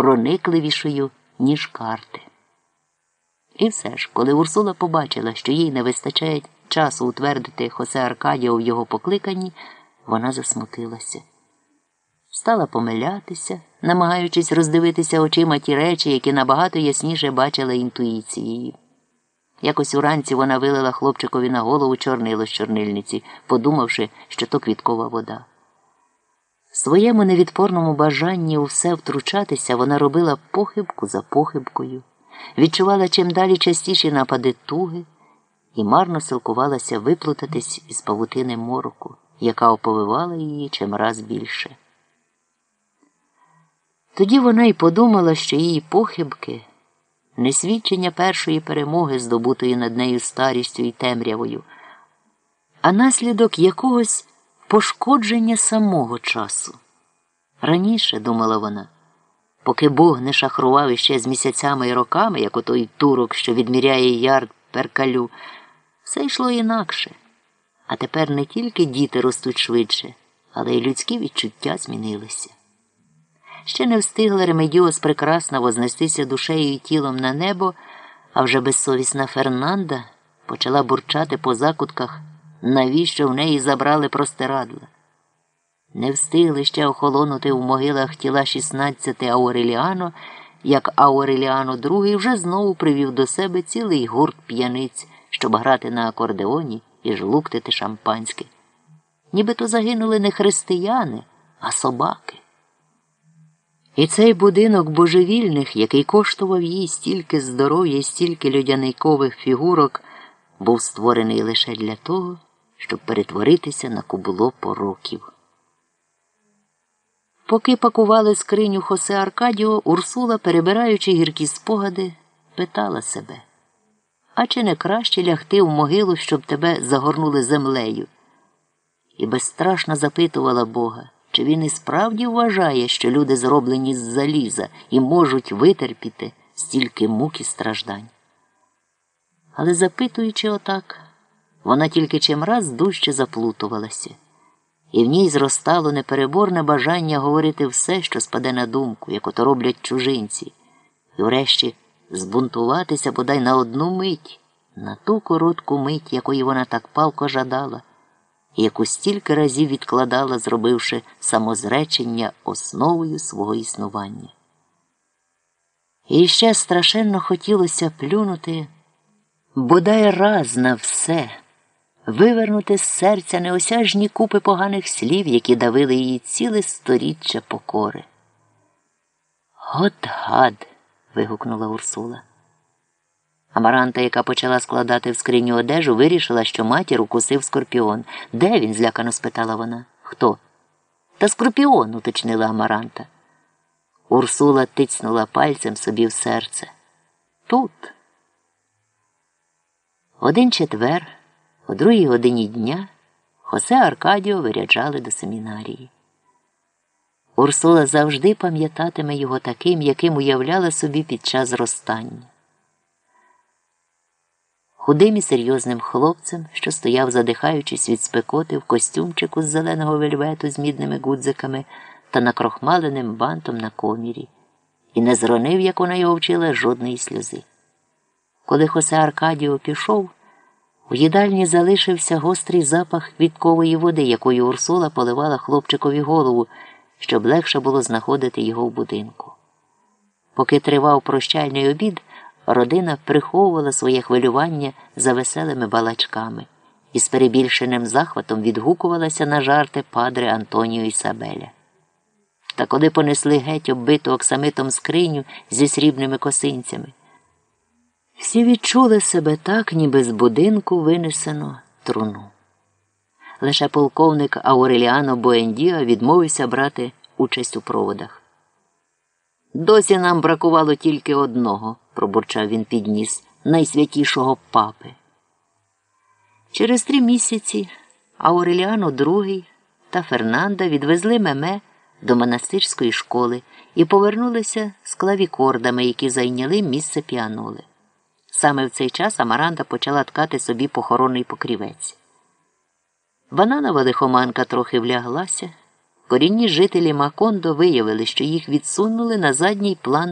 проникливішою, ніж карти. І все ж, коли Урсула побачила, що їй не вистачає часу утвердити Хосе Аркадія в його покликанні, вона засмутилася. Стала помилятися, намагаючись роздивитися очима ті речі, які набагато ясніше бачила інтуїцією. Якось уранці вона вилила хлопчикові на голову чорнило з чорнильниці, подумавши, що то квіткова вода. Своєму невідпорному бажанні у все втручатися вона робила похибку за похибкою, відчувала чим далі частіші напади туги і марно силкувалася виплутатись із павутини мороку, яка оповивала її чимраз більше. Тоді вона й подумала, що її похибки не свідчення першої перемоги, здобутої над нею старістю і темрявою, а наслідок якогось пошкодження самого часу. Раніше, думала вона, поки Бог не шахрував іще з місяцями і роками, як отой турок, що відміряє ярд перкалю, все йшло інакше. А тепер не тільки діти ростуть швидше, але й людські відчуття змінилися. Ще не встигла Ремедіос прекрасно вознестися душею і тілом на небо, а вже безсовісна Фернанда почала бурчати по закутках, навіщо в неї забрали простирадла. Не встигли ще охолонути в могилах тіла 16 Ауреліано, як Ауреліано II вже знову привів до себе цілий гурт п'яниць, щоб грати на акордеоні і жлуктити шампанське. Нібито загинули не християни, а собаки. І цей будинок божевільних, який коштував їй стільки здоров'я і стільки людяникових фігурок, був створений лише для того, щоб перетворитися на кубло пороків. Поки пакували скриню Хосе Аркадіо, Урсула, перебираючи гіркі спогади, питала себе а чи не краще лягти в могилу, щоб тебе загорнули землею? І безстрашно запитувала Бога. Чи він і справді вважає, що люди зроблені з заліза і можуть витерпіти стільки мук і страждань? Але запитуючи отак, вона тільки чимраз дужче заплутувалася, і в ній зростало непереборне бажання говорити все, що спаде на думку, як ото роблять чужинці, і врешті збунтуватися бодай на одну мить, на ту коротку мить, якої вона так палко жадала яку стільки разів відкладала, зробивши самозречення основою свого існування. І ще страшенно хотілося плюнути, бодай раз на все, вивернути з серця неосяжні купи поганих слів, які давили її ціле сторіччя покори. От гад. вигукнула Урсула. Амаранта, яка почала складати в скриню одежу, вирішила, що матір укусив скорпіон. Де він? злякано спитала вона. Хто? Та скорпіон, уточнила Амаранта. Урсула тицнула пальцем собі в серце. Тут. Один четвер, о другій годині дня, Хосе Аркадіо виряджали до семінарії. Урсула завжди пам'ятатиме його таким, яким уявляла собі під час зростання худим і серйозним хлопцем, що стояв, задихаючись від спекоти в костюмчику з зеленого вельвету з мідними гудзиками та накрохмаленим бантом на комірі, і не зронив, як вона його вчила, жодної сльози. Коли Хосе Аркадіо пішов, у їдальні залишився гострий запах квіткової води, якою Урсула поливала хлопчикові голову, щоб легше було знаходити його в будинку. Поки тривав прощальний обід, родина приховувала своє хвилювання за веселими балачками і з перебільшеним захватом відгукувалася на жарти падре Антоніо Ісабеля. Та коли понесли геть оббиту оксамитом скриню зі срібними косинцями, всі відчули себе так, ніби з будинку винесено труну. Лише полковник Ауреліано Боендіа відмовився брати участь у проводах. Досі нам бракувало тільки одного пробурчав він підніс, найсвятішого папи. Через три місяці Ауреліано II та Фернанда відвезли меме до монастирської школи і повернулися з клавікордами, які зайняли місце піаноли. Саме в цей час Амаранда почала ткати собі похоронний покрівець. Бананова лихоманка трохи вляглася, Корінні жителі Макондо виявили, що їх відсунули на задній план